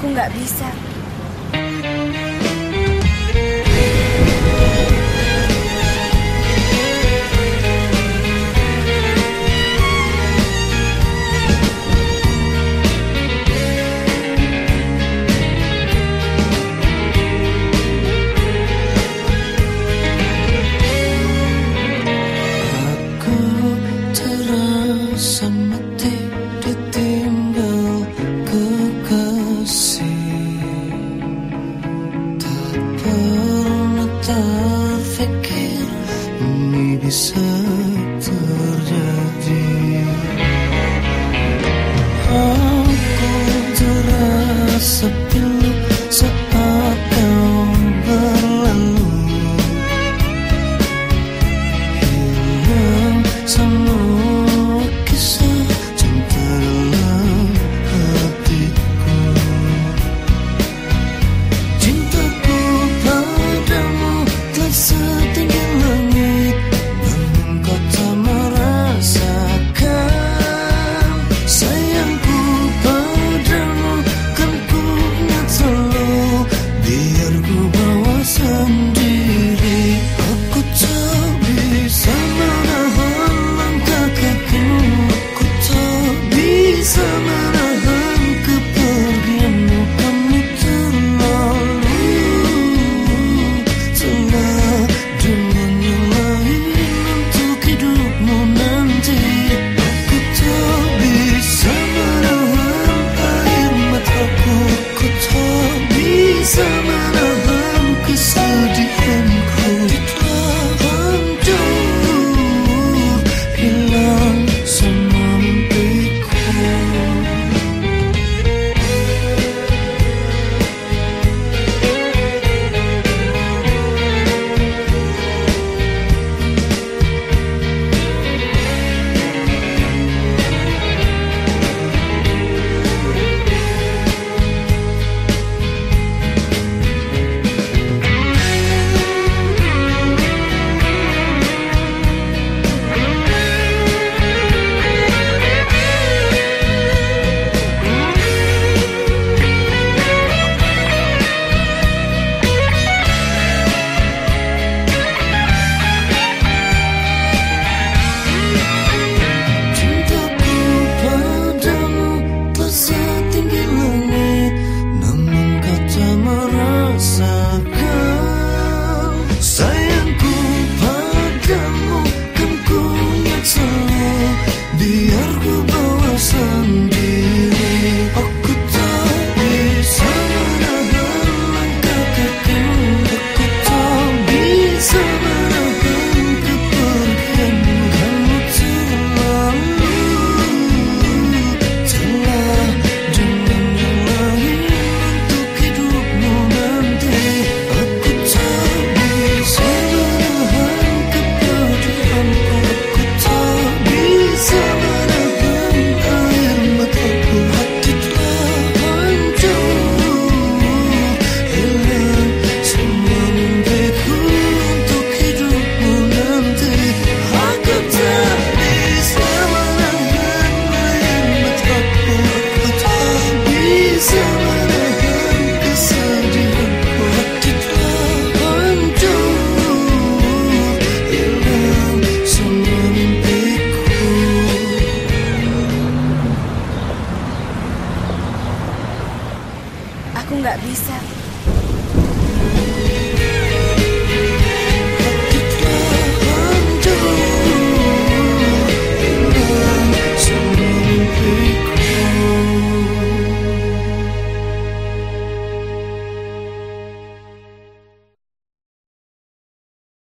Aku nggak bisa. Aku terasa mati terfikir ini bisa terjadi. soon. nggak bisa.